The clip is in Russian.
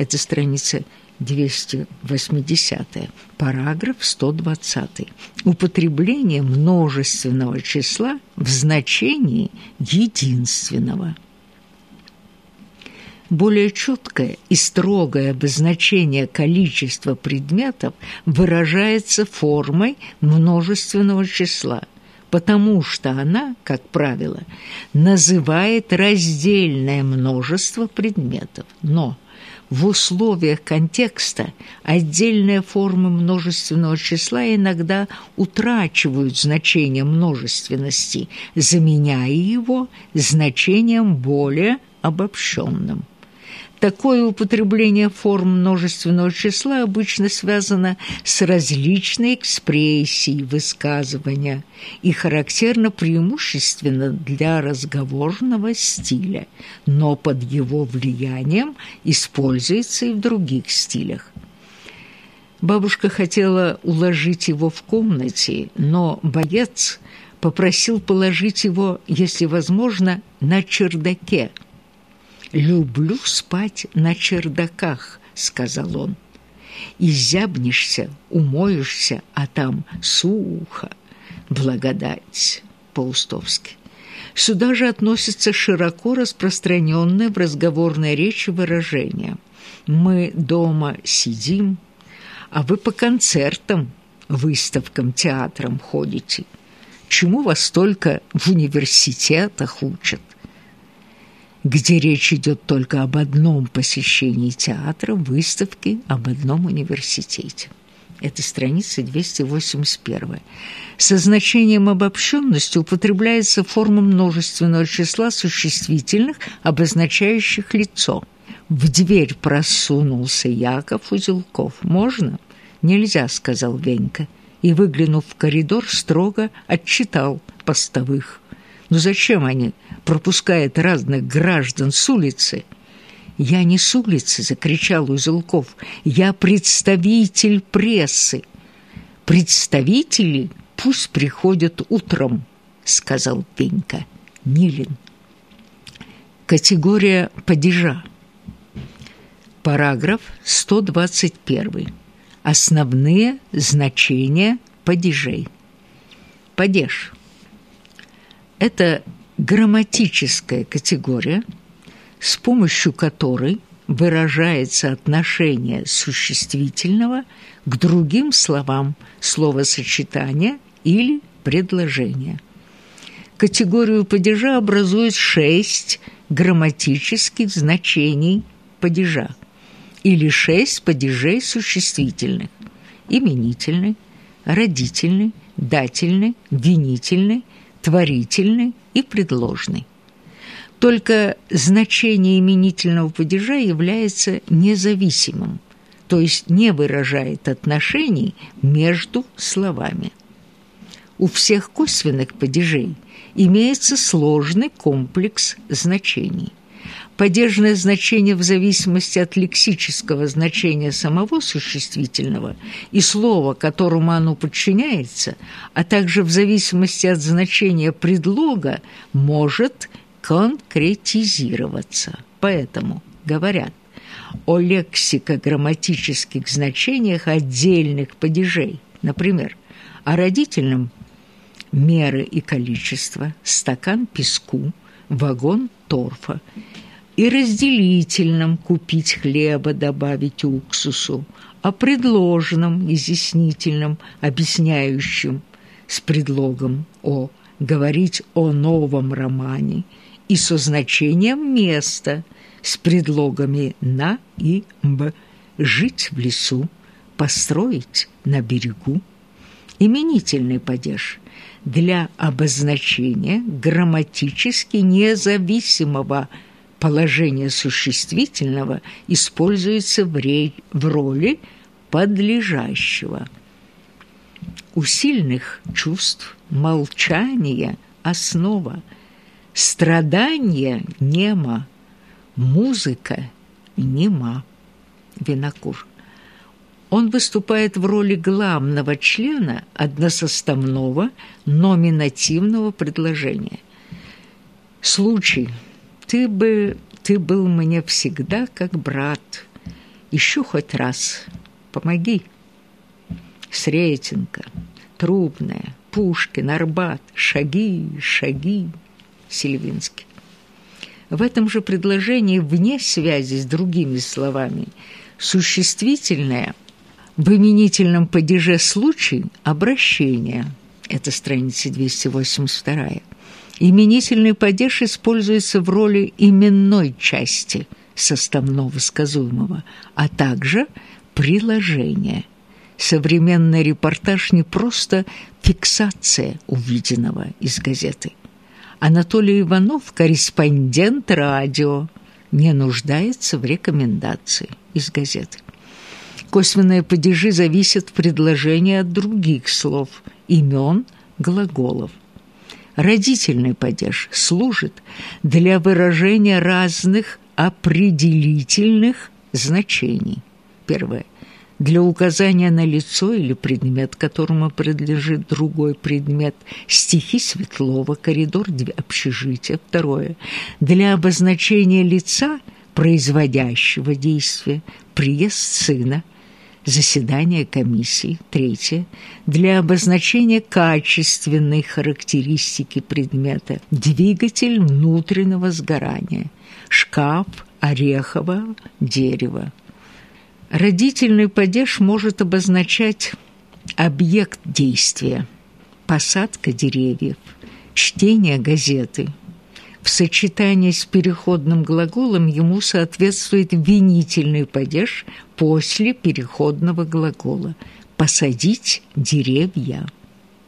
Это страница 280, параграф 120. Употребление множественного числа в значении единственного. Более четкое и строгое обозначение количества предметов выражается формой множественного числа, потому что она, как правило, называет раздельное множество предметов. Но в условиях контекста отдельные формы множественного числа иногда утрачивают значение множественности, заменяя его значением более обобщенным. Такое употребление форм множественного числа обычно связано с различной экспрессией высказывания и характерно преимущественно для разговорного стиля, но под его влиянием используется и в других стилях. Бабушка хотела уложить его в комнате, но боец попросил положить его, если возможно, на чердаке – «Люблю спать на чердаках», — сказал он. «И зябнешься, умоешься, а там сухо. Благодать» по-устовски. Сюда же относятся широко распространенные в разговорной речи выражения. «Мы дома сидим, а вы по концертам, выставкам, театрам ходите. Чему вас только в университетах учат?» Где речь идет только об одном посещении театра, выставки, об одном университете. Это страница 281. Со значением обобщенности употребляется форма множественного числа существительных, обозначающих лицо. В дверь просунулся Яков Узелков. «Можно?» «Нельзя», — сказал Венька. И, выглянув в коридор, строго отчитал постовых. «Ну зачем они пропускают разных граждан с улицы?» «Я не с улицы!» — закричал Узелков. «Я представитель прессы!» «Представители пусть приходят утром!» — сказал Пенька. Нилин. Категория падежа. Параграф 121. Основные значения падежей. Падеж – это грамматическая категория, с помощью которой выражается отношение существительного к другим словам словосочетания или предложения. Категорию падежа образует шесть грамматических значений падежа или шесть падежей существительных – именительный, родительный, дательный, винительный, творительный и предложный. Только значение именительного падежа является независимым, то есть не выражает отношений между словами. У всех косвенных падежей имеется сложный комплекс значений. Падежное значение в зависимости от лексического значения самого существительного и слова, которому оно подчиняется, а также в зависимости от значения предлога, может конкретизироваться. Поэтому говорят о лексико-грамматических значениях отдельных падежей, например, о родительном меры и количество, стакан песку, вагон торфа и разделительном купить хлеба, добавить уксусу, а предложенном, изъяснительном, объясняющем с предлогом «о» говорить о новом романе и со значением места с предлогами «на» и «б», жить в лесу, построить на берегу. Именительный падеж для обозначения грамматически независимого положение существительного используется в, ре... в роли подлежащего. У сильных чувств молчание – основа, страдание – нема, музыка – нема. Винокур. Он выступает в роли главного члена односоставного номинативного предложения. Случай – ты бы, ты был мне всегда как брат, Еще хоть раз помоги. Сретенка, Трубная, Пушкин, Арбат, шаги, шаги, Сильвинский. В этом же предложении, вне связи с другими словами, существительное в именительном падеже случай обращения. Это страница 282. Именительный падеж используется в роли именной части составного сказуемого, а также приложения. Современный репортаж не просто фиксация увиденного из газеты. Анатолий Иванов, корреспондент радио, не нуждается в рекомендации из газеты. Косвенные падежи зависят в предложении от других слов, имен, глаголов. Родительный падеж служит для выражения разных определительных значений. Первое. Для указания на лицо или предмет, которому принадлежит другой предмет, стихи Светлова, коридор общежития, второе, для обозначения лица, производящего действие, приезд сына, заседание комиссии, третье, для обозначения качественной характеристики предмета, двигатель внутреннего сгорания, шкаф орехового дерева, Родительный падеж может обозначать объект действия, посадка деревьев, чтение газеты. В сочетании с переходным глаголом ему соответствует винительный падеж после переходного глагола «посадить деревья».